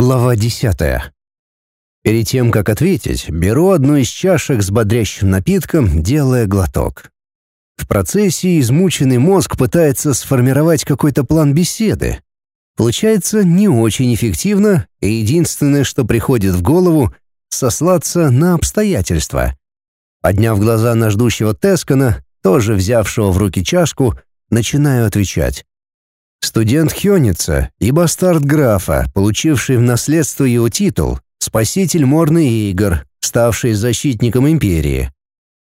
Глава десятая. Перед тем, как ответить, беру одну из чашек с бодрящим напитком, делая глоток. В процессе измученный мозг пытается сформировать какой-то план беседы. Получается не очень эффективно, и единственное, что приходит в голову — сослаться на обстоятельства. Подняв глаза на ждущего Тескана, тоже взявшего в руки чашку, начинаю отвечать. Студент Хёница и бастард графа, получивший в наследство его титул, спаситель Морны Игр, ставший защитником империи.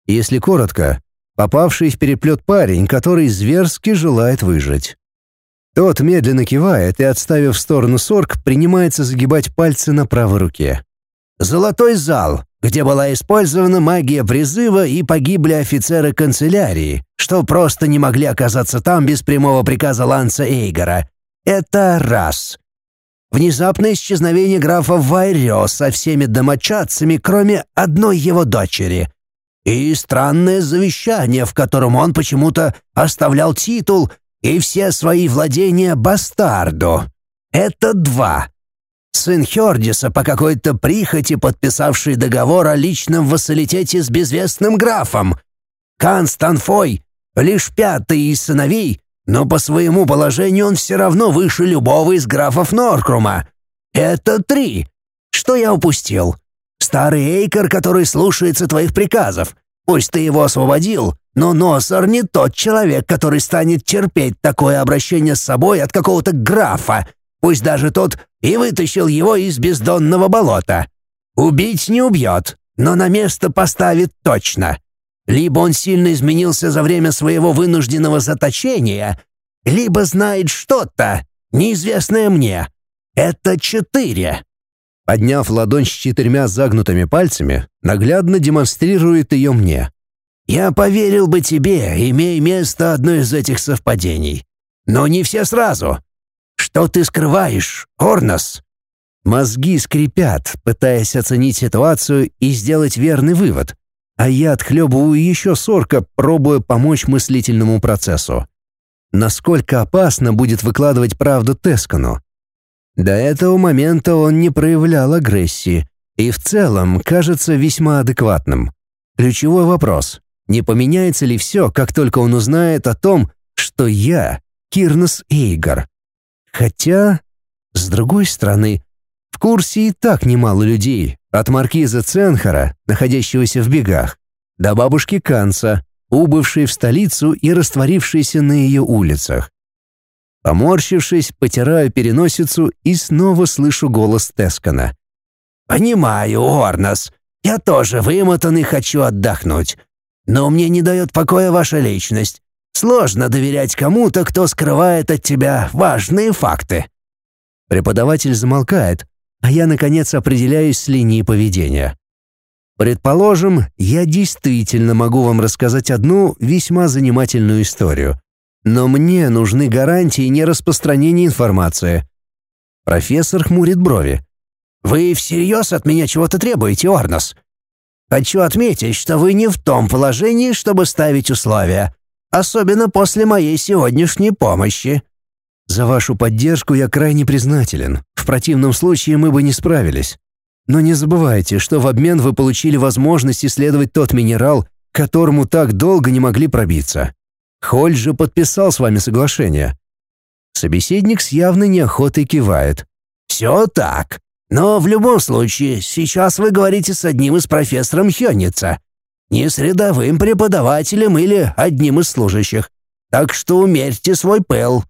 Если коротко, попавший в переплет парень, который зверски желает выжить. Тот медленно кивает и, отставив в сторону сорг, принимается загибать пальцы на правой руке. «Золотой зал где была использована магия призыва и погибли офицеры канцелярии, что просто не могли оказаться там без прямого приказа Ланса Эйгора. Это раз. Внезапное исчезновение графа Вайрё со всеми домочадцами, кроме одной его дочери. И странное завещание, в котором он почему-то оставлял титул и все свои владения бастарду. Это два сын Хердиса по какой-то прихоти, подписавший договор о личном вассалитете с безвестным графом. Констанфой — лишь пятый из сыновей, но по своему положению он все равно выше любого из графов Норкрума. Это три. Что я упустил? Старый Эйкер, который слушается твоих приказов. Пусть ты его освободил, но Носор не тот человек, который станет терпеть такое обращение с собой от какого-то графа, пусть даже тот и вытащил его из бездонного болота. Убить не убьет, но на место поставит точно. Либо он сильно изменился за время своего вынужденного заточения, либо знает что-то, неизвестное мне. Это четыре. Подняв ладонь с четырьмя загнутыми пальцами, наглядно демонстрирует ее мне. «Я поверил бы тебе, имея место одно из этих совпадений. Но не все сразу. Что ты скрываешь, Орнос?» Мозги скрипят, пытаясь оценить ситуацию и сделать верный вывод, а я отхлебываю еще сорка, пробуя помочь мыслительному процессу. Насколько опасно будет выкладывать правду Тескану? До этого момента он не проявлял агрессии и в целом кажется весьма адекватным. Ключевой вопрос — не поменяется ли все, как только он узнает о том, что я — Кирнос Эйгар? Хотя, с другой стороны, в курсе и так немало людей, от маркиза Ценхара, находящегося в бегах, до бабушки Канца, убывшей в столицу и растворившейся на ее улицах. Поморщившись, потираю переносицу и снова слышу голос Тескана. «Понимаю, Орнос, я тоже вымотан и хочу отдохнуть. Но мне не дает покоя ваша личность. Сложно доверять кому-то, кто скрывает от тебя важные факты. Преподаватель замолкает, а я, наконец, определяюсь с линией поведения. Предположим, я действительно могу вам рассказать одну весьма занимательную историю. Но мне нужны гарантии нераспространения информации. Профессор хмурит брови. «Вы всерьез от меня чего-то требуете, Орнос? Хочу отметить, что вы не в том положении, чтобы ставить условия особенно после моей сегодняшней помощи. За вашу поддержку я крайне признателен. В противном случае мы бы не справились. Но не забывайте, что в обмен вы получили возможность исследовать тот минерал, к которому так долго не могли пробиться. Холь же подписал с вами соглашение. Собеседник с явной неохотой кивает. «Все так. Но в любом случае, сейчас вы говорите с одним из профессором Хённица не с рядовым преподавателем или одним из служащих. Так что умерьте свой пыл».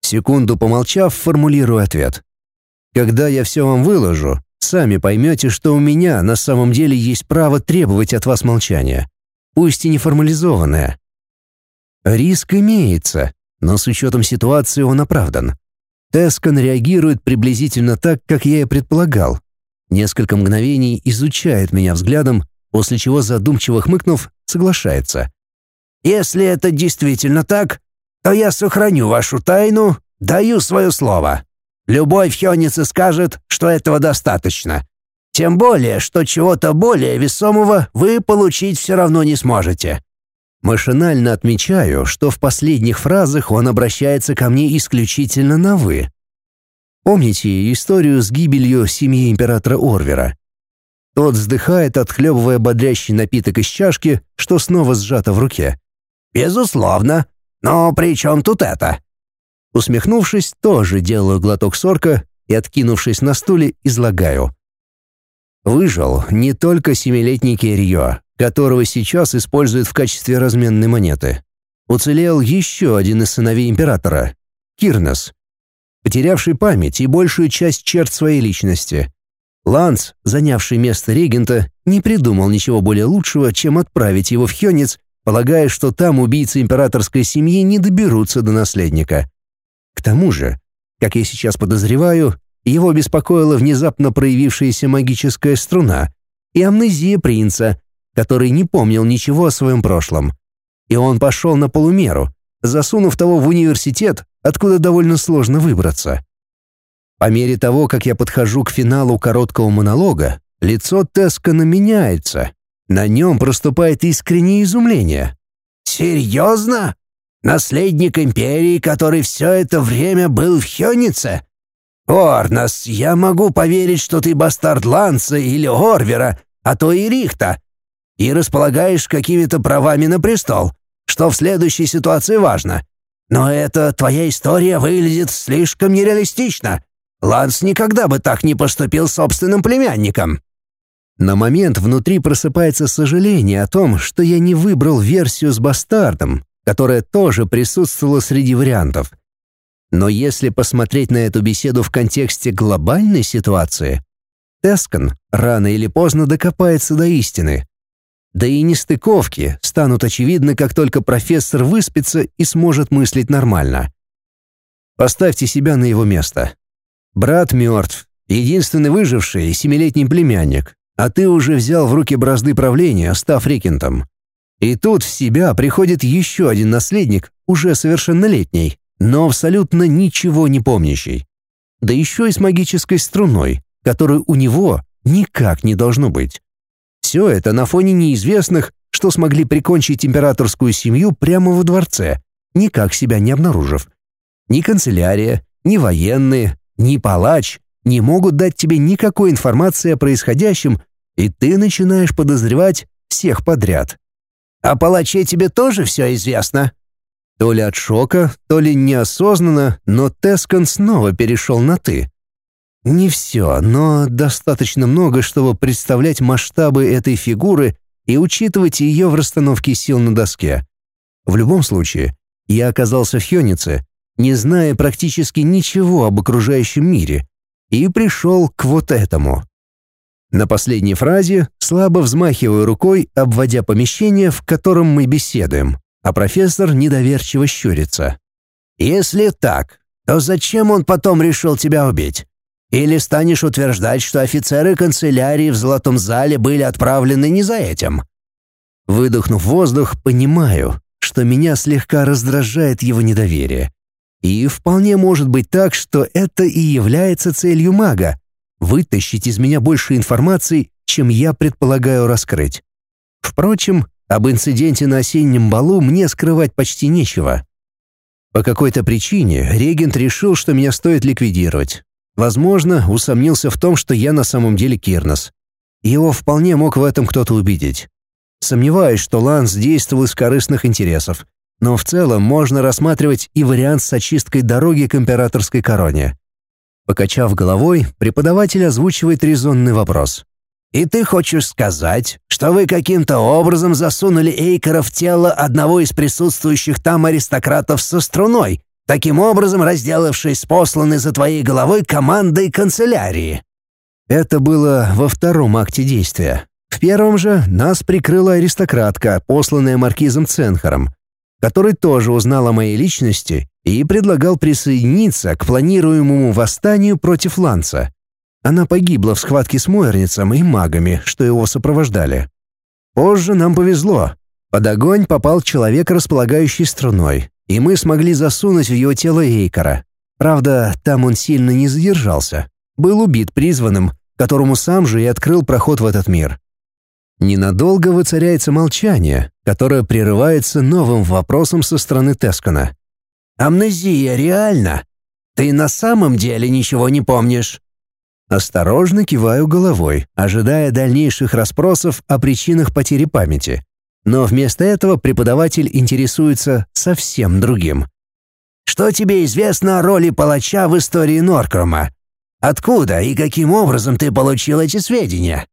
Секунду помолчав, формулирую ответ. «Когда я все вам выложу, сами поймете, что у меня на самом деле есть право требовать от вас молчания, пусть и неформализованное. Риск имеется, но с учетом ситуации он оправдан. Тескан реагирует приблизительно так, как я и предполагал. Несколько мгновений изучает меня взглядом, после чего, задумчиво хмыкнув, соглашается. «Если это действительно так, то я сохраню вашу тайну, даю свое слово. Любой в скажет, что этого достаточно. Тем более, что чего-то более весомого вы получить все равно не сможете». Машинально отмечаю, что в последних фразах он обращается ко мне исключительно на «вы». Помните историю с гибелью семьи императора Орвера? Тот вздыхает, отхлебывая бодрящий напиток из чашки, что снова сжато в руке. «Безусловно. Но при чем тут это?» Усмехнувшись, тоже делаю глоток сорка и, откинувшись на стуле, излагаю. Выжил не только семилетний Кирио, которого сейчас используют в качестве разменной монеты. Уцелел еще один из сыновей императора — Кирнес, потерявший память и большую часть черт своей личности. Ланс, занявший место регента, не придумал ничего более лучшего, чем отправить его в Хёнец, полагая, что там убийцы императорской семьи не доберутся до наследника. К тому же, как я сейчас подозреваю, его беспокоила внезапно проявившаяся магическая струна и амнезия принца, который не помнил ничего о своем прошлом. И он пошел на полумеру, засунув того в университет, откуда довольно сложно выбраться. По мере того, как я подхожу к финалу короткого монолога, лицо Тескана меняется. На нем проступает искреннее изумление. «Серьезно? Наследник империи, который все это время был в Хёнице? Орнас, я могу поверить, что ты бастард Ланса или Орвера, а то и Рихта, и располагаешь какими-то правами на престол, что в следующей ситуации важно. Но эта твоя история выглядит слишком нереалистично. Ланс никогда бы так не поступил с собственным племянником». На момент внутри просыпается сожаление о том, что я не выбрал версию с бастардом, которая тоже присутствовала среди вариантов. Но если посмотреть на эту беседу в контексте глобальной ситуации, Тескан рано или поздно докопается до истины. Да и нестыковки станут очевидны, как только профессор выспится и сможет мыслить нормально. Поставьте себя на его место. Брат мертв, единственный выживший семилетний племянник, а ты уже взял в руки бразды правления, став рекентом. И тут в себя приходит еще один наследник, уже совершеннолетний, но абсолютно ничего не помнящий. Да еще и с магической струной, которой у него никак не должно быть. Все это на фоне неизвестных, что смогли прикончить императорскую семью прямо во дворце, никак себя не обнаружив. Ни канцелярия, ни военные, ни палач не могут дать тебе никакой информации о происходящем, и ты начинаешь подозревать всех подряд. «О палаче тебе тоже все известно?» То ли от шока, то ли неосознанно, но Тескан снова перешел на «ты». Не все, но достаточно много, чтобы представлять масштабы этой фигуры и учитывать ее в расстановке сил на доске. В любом случае, я оказался в Хёнице, не зная практически ничего об окружающем мире, и пришел к вот этому. На последней фразе слабо взмахиваю рукой, обводя помещение, в котором мы беседуем, а профессор недоверчиво щурится. «Если так, то зачем он потом решил тебя убить? Или станешь утверждать, что офицеры канцелярии в Золотом зале были отправлены не за этим?» Выдохнув воздух, понимаю, что меня слегка раздражает его недоверие. И вполне может быть так, что это и является целью мага — вытащить из меня больше информации, чем я предполагаю раскрыть. Впрочем, об инциденте на осеннем балу мне скрывать почти нечего. По какой-то причине регент решил, что меня стоит ликвидировать. Возможно, усомнился в том, что я на самом деле Кирнос. Его вполне мог в этом кто-то убедить. Сомневаюсь, что Ланс действовал из корыстных интересов, но в целом можно рассматривать и вариант с очисткой дороги к императорской короне. Покачав головой, преподаватель озвучивает резонный вопрос. «И ты хочешь сказать, что вы каким-то образом засунули Эйкера в тело одного из присутствующих там аристократов со струной, таким образом разделавшись с посланной за твоей головой командой канцелярии?» Это было во втором акте действия. В первом же нас прикрыла аристократка, посланная маркизом Ценхером, который тоже узнал о моей личности и предлагал присоединиться к планируемому восстанию против Ланца. Она погибла в схватке с Мойерницем и магами, что его сопровождали. Позже нам повезло. Под огонь попал человек, располагающий струной, и мы смогли засунуть в его тело Эйкора. Правда, там он сильно не задержался. Был убит призванным, которому сам же и открыл проход в этот мир. Ненадолго воцаряется молчание, которое прерывается новым вопросом со стороны Тескана. «Амнезия реально? Ты на самом деле ничего не помнишь?» Осторожно киваю головой, ожидая дальнейших расспросов о причинах потери памяти. Но вместо этого преподаватель интересуется совсем другим. «Что тебе известно о роли палача в истории Норкрома? Откуда и каким образом ты получил эти сведения?»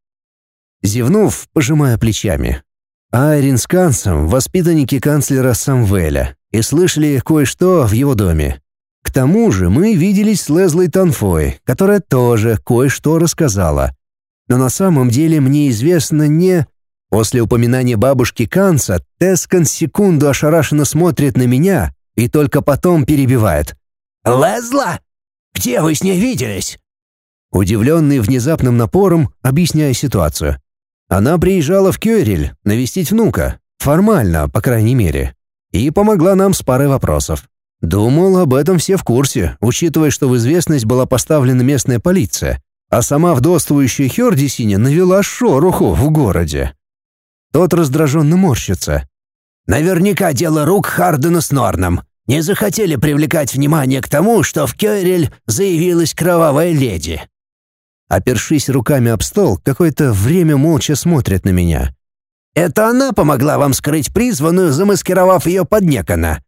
Зевнув, пожимая плечами. Айрин с Кансом — воспитанники канцлера Самвеля, и слышали кое-что в его доме. К тому же мы виделись с Лезлой Танфой, которая тоже кое-что рассказала. Но на самом деле мне известно не... После упоминания бабушки Канца Тескан секунду ошарашенно смотрит на меня и только потом перебивает. «Лезла? Где вы с ней виделись?» Удивленный внезапным напором, объясняя ситуацию. Она приезжала в Кёрель навестить внука, формально, по крайней мере, и помогла нам с парой вопросов. Думал, об этом все в курсе, учитывая, что в известность была поставлена местная полиция, а сама вдовствующая Хердисиня навела шороху в городе. Тот раздраженно морщится. «Наверняка дело рук Хардена с Норном. Не захотели привлекать внимание к тому, что в Кёрель заявилась кровавая леди». Опершись руками об стол, какое-то время молча смотрит на меня. «Это она помогла вам скрыть призванную, замаскировав ее под Некона.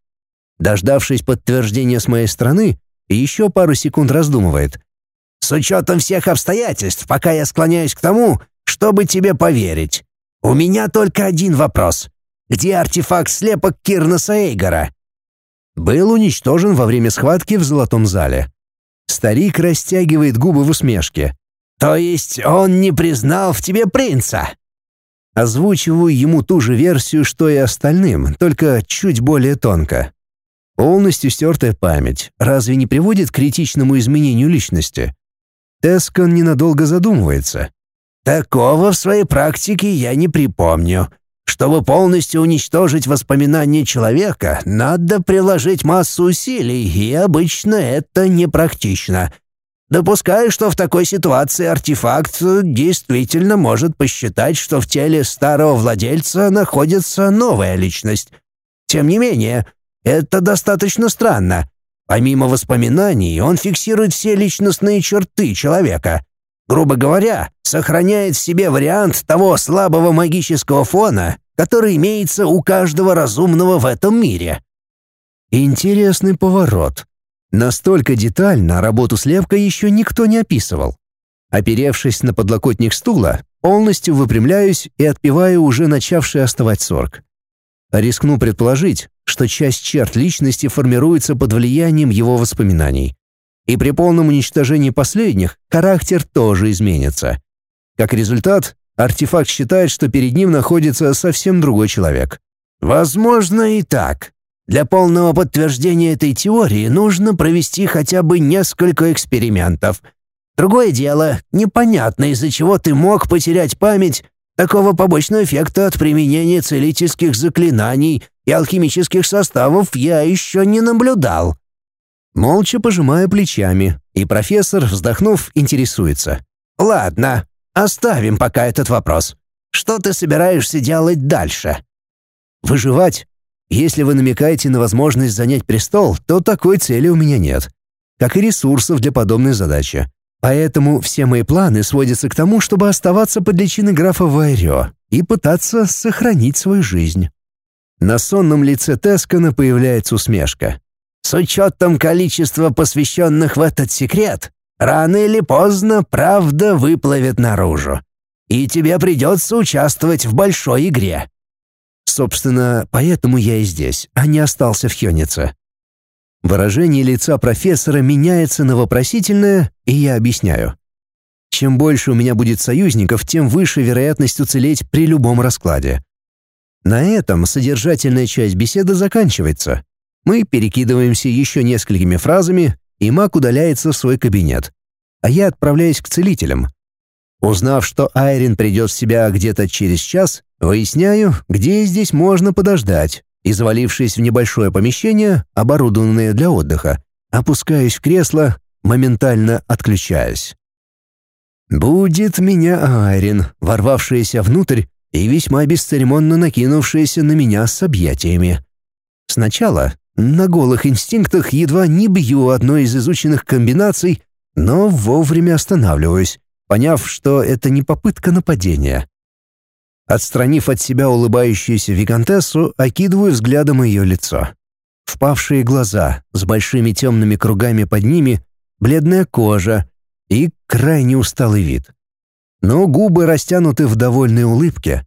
Дождавшись подтверждения с моей стороны, еще пару секунд раздумывает. «С учетом всех обстоятельств, пока я склоняюсь к тому, чтобы тебе поверить. У меня только один вопрос. Где артефакт слепок Кирнаса Эйгора?» Был уничтожен во время схватки в Золотом зале. Старик растягивает губы в усмешке. «То есть он не признал в тебе принца?» Озвучиваю ему ту же версию, что и остальным, только чуть более тонко. Полностью стертая память разве не приводит к критичному изменению личности? Тескон ненадолго задумывается. «Такого в своей практике я не припомню. Чтобы полностью уничтожить воспоминания человека, надо приложить массу усилий, и обычно это непрактично. Допускаю, что в такой ситуации артефакт действительно может посчитать, что в теле старого владельца находится новая личность. Тем не менее, это достаточно странно. Помимо воспоминаний, он фиксирует все личностные черты человека. Грубо говоря, сохраняет в себе вариант того слабого магического фона, который имеется у каждого разумного в этом мире. Интересный поворот. Настолько детально работу слепка еще никто не описывал. Оперевшись на подлокотник стула, полностью выпрямляюсь и отпиваю уже начавший остывать сорг. Рискну предположить, что часть черт личности формируется под влиянием его воспоминаний. И при полном уничтожении последних характер тоже изменится. Как результат, артефакт считает, что перед ним находится совсем другой человек. Возможно и так. Для полного подтверждения этой теории нужно провести хотя бы несколько экспериментов. Другое дело, непонятно, из-за чего ты мог потерять память Такого побочного эффекта от применения целительских заклинаний и алхимических составов я еще не наблюдал». Молча пожимая плечами, и профессор, вздохнув, интересуется. «Ладно, оставим пока этот вопрос. Что ты собираешься делать дальше?» «Выживать. Если вы намекаете на возможность занять престол, то такой цели у меня нет. Как и ресурсов для подобной задачи. Поэтому все мои планы сводятся к тому, чтобы оставаться под личиной графа Вайрё и пытаться сохранить свою жизнь. На сонном лице Тескана появляется усмешка. «С учетом количества посвященных в этот секрет, рано или поздно правда выплывет наружу. И тебе придется участвовать в большой игре». Собственно, поэтому я и здесь, а не остался в Хёнице. Выражение лица профессора меняется на вопросительное, и я объясняю. Чем больше у меня будет союзников, тем выше вероятность уцелеть при любом раскладе. На этом содержательная часть беседы заканчивается. Мы перекидываемся еще несколькими фразами, и маг удаляется в свой кабинет. А я отправляюсь к целителям. Узнав, что Айрин придет в себя где-то через час, выясняю, где здесь можно подождать, и, завалившись в небольшое помещение, оборудованное для отдыха, опускаюсь в кресло, моментально отключаюсь. Будет меня Айрин, ворвавшаяся внутрь и весьма бесцеремонно накинувшаяся на меня с объятиями. Сначала На голых инстинктах едва не бью одной из изученных комбинаций, но вовремя останавливаюсь, поняв, что это не попытка нападения. Отстранив от себя улыбающуюся виконтессу, окидываю взглядом ее лицо. Впавшие глаза с большими темными кругами под ними, бледная кожа и крайне усталый вид. Но губы растянуты в довольной улыбке.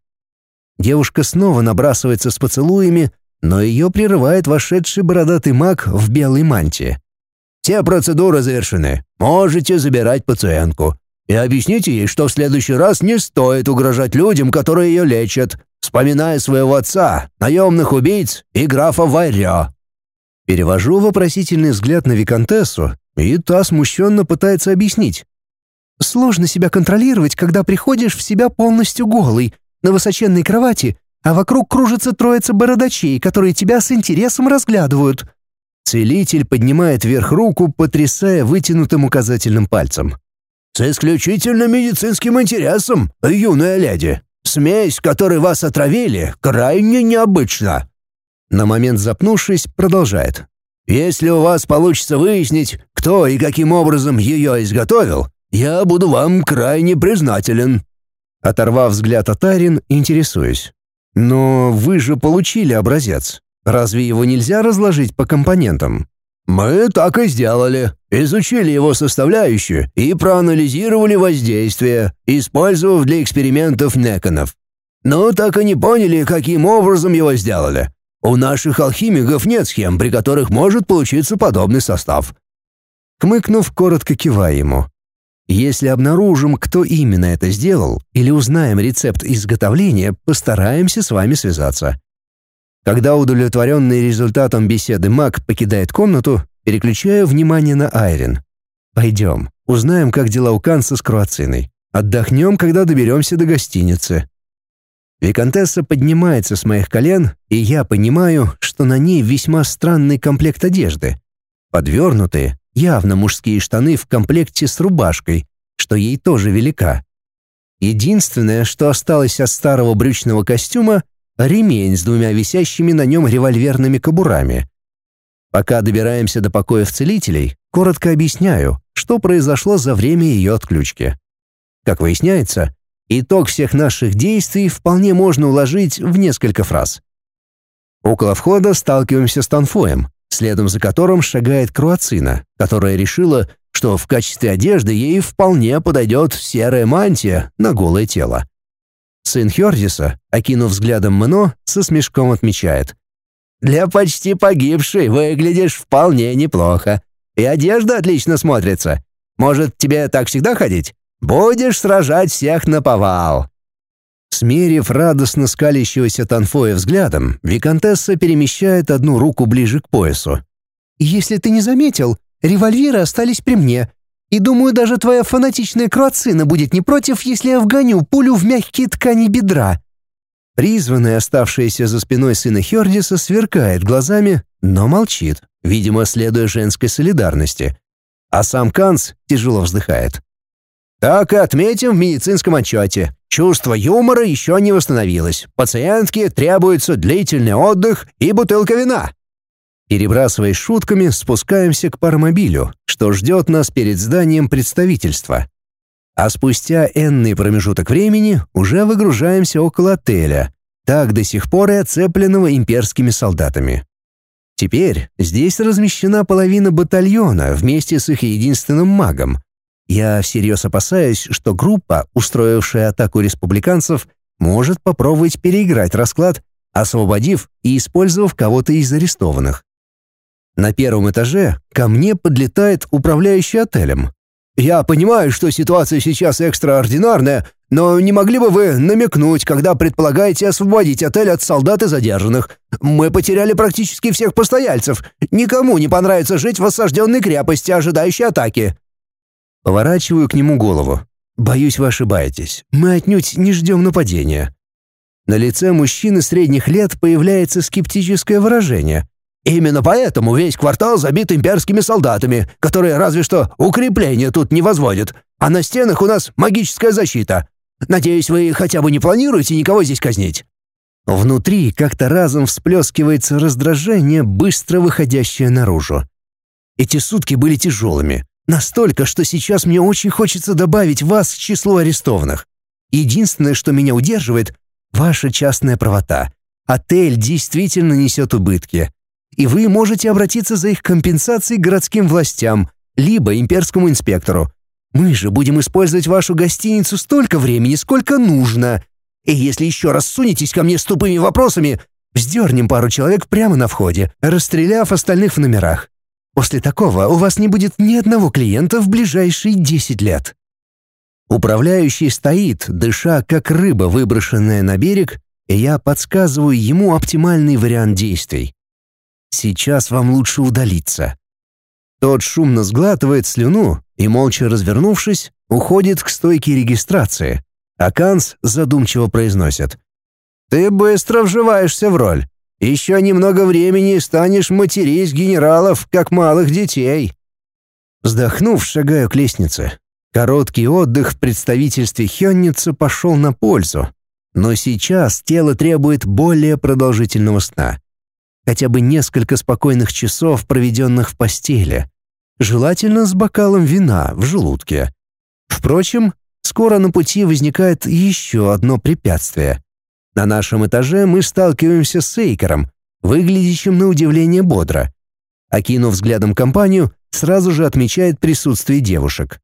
Девушка снова набрасывается с поцелуями, но ее прерывает вошедший бородатый маг в белой мантии. «Все процедуры завершены. Можете забирать пациентку. И объясните ей, что в следующий раз не стоит угрожать людям, которые ее лечат, вспоминая своего отца, наемных убийц и графа Вайрё». Перевожу вопросительный взгляд на Викантессу, и та смущенно пытается объяснить. «Сложно себя контролировать, когда приходишь в себя полностью голый, на высоченной кровати, а вокруг кружится троица бородачей, которые тебя с интересом разглядывают». Целитель поднимает вверх руку, потрясая вытянутым указательным пальцем. «С исключительно медицинским интересом, юная леди. Смесь, которой вас отравили, крайне необычна». На момент запнувшись, продолжает. «Если у вас получится выяснить, кто и каким образом ее изготовил, я буду вам крайне признателен». Оторвав взгляд от Арин, интересуюсь. «Но вы же получили образец. Разве его нельзя разложить по компонентам?» «Мы так и сделали. Изучили его составляющие и проанализировали воздействие, использовав для экспериментов Неконов. Но так и не поняли, каким образом его сделали. У наших алхимиков нет схем, при которых может получиться подобный состав». Хмыкнув, коротко кивая ему. Если обнаружим, кто именно это сделал, или узнаем рецепт изготовления, постараемся с вами связаться. Когда удовлетворенный результатом беседы маг покидает комнату, переключаю внимание на Айрин. «Пойдем, узнаем, как дела у Канца с Круациной. Отдохнем, когда доберемся до гостиницы». Викантесса поднимается с моих колен, и я понимаю, что на ней весьма странный комплект одежды. Подвернутые, явно мужские штаны в комплекте с рубашкой, что ей тоже велика. Единственное, что осталось от старого брючного костюма, ремень с двумя висящими на нем револьверными кобурами. Пока добираемся до покоев целителей, коротко объясняю, что произошло за время ее отключки. Как выясняется, итог всех наших действий вполне можно уложить в несколько фраз. Около входа сталкиваемся с Танфоем, следом за которым шагает Круацина, которая решила, что в качестве одежды ей вполне подойдет серая мантия на голое тело. Сын Хердиса, окинув взглядом Мно, со смешком отмечает. «Для почти погибшей выглядишь вполне неплохо. И одежда отлично смотрится. Может, тебе так всегда ходить? Будешь сражать всех на повал». Смерив радостно скалящегося Танфоя взглядом, Викантесса перемещает одну руку ближе к поясу. «Если ты не заметил, револьверы остались при мне. И думаю, даже твоя фанатичная круацина будет не против, если я вгоню пулю в мягкие ткани бедра». Призванная, оставшаяся за спиной сына Хердиса, сверкает глазами, но молчит, видимо, следуя женской солидарности. А сам Канц тяжело вздыхает. «Так и отметим в медицинском отчете. Чувство юмора еще не восстановилось. Пациентке требуется длительный отдых и бутылка вина». Перебрасываясь шутками, спускаемся к паромобилю, что ждет нас перед зданием представительства. А спустя энный промежуток времени уже выгружаемся около отеля, так до сих пор и оцепленного имперскими солдатами. Теперь здесь размещена половина батальона вместе с их единственным магом. Я всерьез опасаюсь, что группа, устроившая атаку республиканцев, может попробовать переиграть расклад, освободив и использовав кого-то из арестованных. На первом этаже ко мне подлетает управляющий отелем. «Я понимаю, что ситуация сейчас экстраординарная, но не могли бы вы намекнуть, когда предполагаете освободить отель от солдат и задержанных? Мы потеряли практически всех постояльцев. Никому не понравится жить в осажденной крепости, ожидающей атаки». Поворачиваю к нему голову. «Боюсь, вы ошибаетесь. Мы отнюдь не ждем нападения». На лице мужчины средних лет появляется скептическое выражение, Именно поэтому весь квартал забит имперскими солдатами, которые разве что укрепления тут не возводят, а на стенах у нас магическая защита. Надеюсь, вы хотя бы не планируете никого здесь казнить?» Внутри как-то разом всплескивается раздражение, быстро выходящее наружу. Эти сутки были тяжелыми. Настолько, что сейчас мне очень хочется добавить вас к числу арестованных. Единственное, что меня удерживает — ваша частная правота. Отель действительно несет убытки. И вы можете обратиться за их компенсацией к городским властям, либо имперскому инспектору. Мы же будем использовать вашу гостиницу столько времени, сколько нужно. И если еще раз сунетесь ко мне с тупыми вопросами, вздернем пару человек прямо на входе, расстреляв остальных в номерах. После такого у вас не будет ни одного клиента в ближайшие 10 лет. Управляющий стоит, дыша как рыба, выброшенная на берег, и я подсказываю ему оптимальный вариант действий. Сейчас вам лучше удалиться. Тот шумно сглатывает слюну и, молча развернувшись, уходит к стойке регистрации, а Канс задумчиво произносит. «Ты быстро вживаешься в роль. Еще немного времени станешь матерись генералов, как малых детей». Вздохнув, шагаю к лестнице. Короткий отдых в представительстве Хённица пошел на пользу. Но сейчас тело требует более продолжительного сна. Хотя бы несколько спокойных часов, проведенных в постели. Желательно с бокалом вина в желудке. Впрочем, скоро на пути возникает еще одно препятствие. На нашем этаже мы сталкиваемся с Эйкером, выглядящим на удивление бодро. Окинув взглядом компанию, сразу же отмечает присутствие девушек.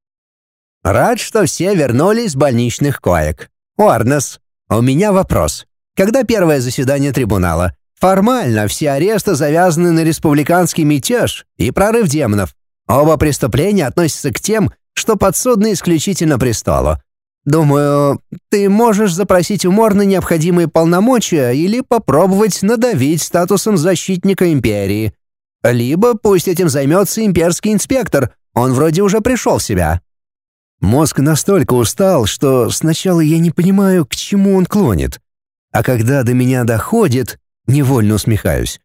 Рад, что все вернулись с больничных коек. Уарнес, у меня вопрос. Когда первое заседание трибунала? Формально все аресты завязаны на республиканский мятеж и прорыв демонов. Оба преступления относятся к тем, что подсудны исключительно престолу. Думаю, ты можешь запросить у Морны необходимые полномочия или попробовать надавить статусом защитника империи. Либо пусть этим займется имперский инспектор, он вроде уже пришел в себя. Мозг настолько устал, что сначала я не понимаю, к чему он клонит. А когда до меня доходит, невольно усмехаюсь.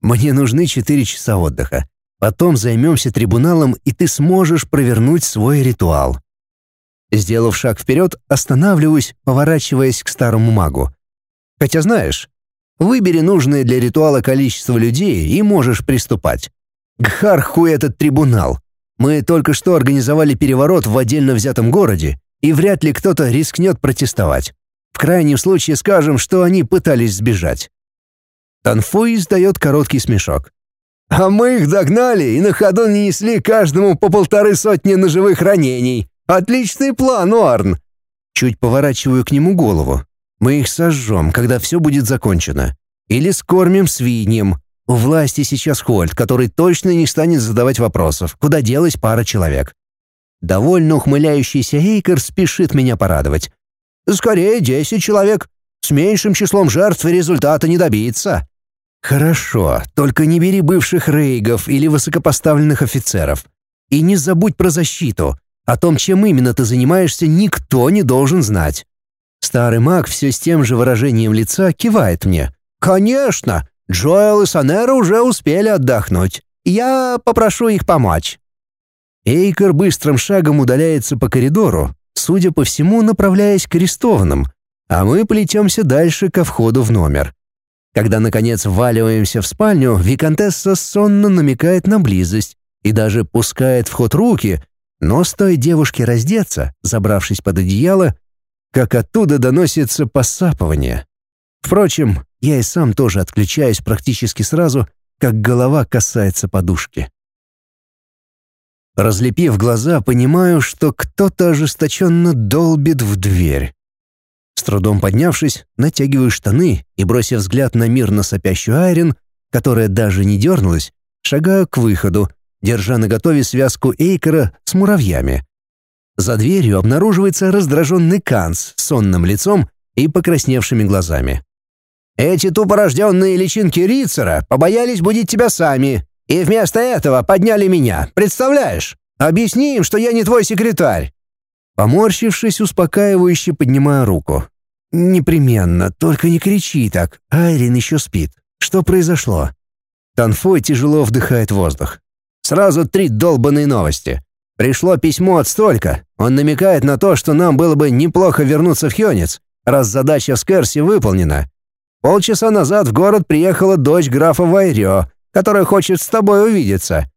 Мне нужны четыре часа отдыха. Потом займемся трибуналом, и ты сможешь провернуть свой ритуал. Сделав шаг вперед, останавливаюсь, поворачиваясь к старому магу. Хотя знаешь, выбери нужное для ритуала количество людей и можешь приступать. Гхарху этот трибунал. Мы только что организовали переворот в отдельно взятом городе, и вряд ли кто-то рискнет протестовать. В крайнем случае скажем, что они пытались сбежать. Танфуй издает короткий смешок. «А мы их догнали и на ходу нанесли каждому по полторы сотни ножевых ранений. Отличный план, Уарн!» Чуть поворачиваю к нему голову. «Мы их сожжем, когда все будет закончено. Или скормим свиньям, у власти сейчас Хольт, который точно не станет задавать вопросов, куда делась пара человек. Довольно ухмыляющийся Эйкер спешит меня порадовать. «Скорее десять человек. С меньшим числом жертв результата не добиться». «Хорошо, только не бери бывших рейгов или высокопоставленных офицеров. И не забудь про защиту. О том, чем именно ты занимаешься, никто не должен знать». Старый маг все с тем же выражением лица кивает мне. «Конечно! Джоэл и Санера уже успели отдохнуть. Я попрошу их помочь». Эйкер быстрым шагом удаляется по коридору, судя по всему, направляясь к арестованным, а мы плетемся дальше ко входу в номер. Когда, наконец, вваливаемся в спальню, Викантесса сонно намекает на близость и даже пускает в ход руки, но стоит девушке раздеться, забравшись под одеяло, как оттуда доносится посапывание. Впрочем, я и сам тоже отключаюсь практически сразу, как голова касается подушки. Разлепив глаза, понимаю, что кто-то ожесточенно долбит в дверь. С трудом поднявшись, натягиваю штаны и, бросив взгляд на мирно сопящую Айрин, которая даже не дернулась, шагаю к выходу, держа наготове связку Эйкера с муравьями. За дверью обнаруживается раздраженный Канс с сонным лицом и покрасневшими глазами. Эти тупорожденные личинки Рицера побоялись будить тебя сами, и вместо этого подняли меня, представляешь? Объясни им, что я не твой секретарь». Поморщившись, успокаивающе поднимаю руку. «Непременно, только не кричи так, Айрин еще спит. Что произошло?» Танфой тяжело вдыхает воздух. «Сразу три долбанные новости. Пришло письмо от Столько. Он намекает на то, что нам было бы неплохо вернуться в Хёнец, раз задача в Скерсе выполнена. Полчаса назад в город приехала дочь графа Вайрё, которая хочет с тобой увидеться.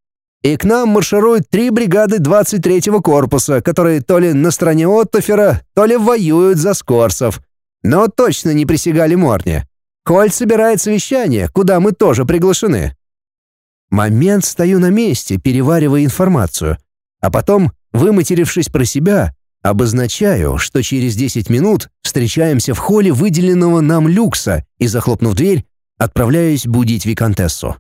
И к нам маршируют три бригады 23-го корпуса, которые то ли на стороне Оттофера, то ли воюют за Скорсов. Но точно не присягали Морне. Хольт собирает совещание, куда мы тоже приглашены. Момент стою на месте, переваривая информацию. А потом, выматерившись про себя, обозначаю, что через 10 минут встречаемся в холле выделенного нам люкса и, захлопнув дверь, отправляюсь будить виконтессу.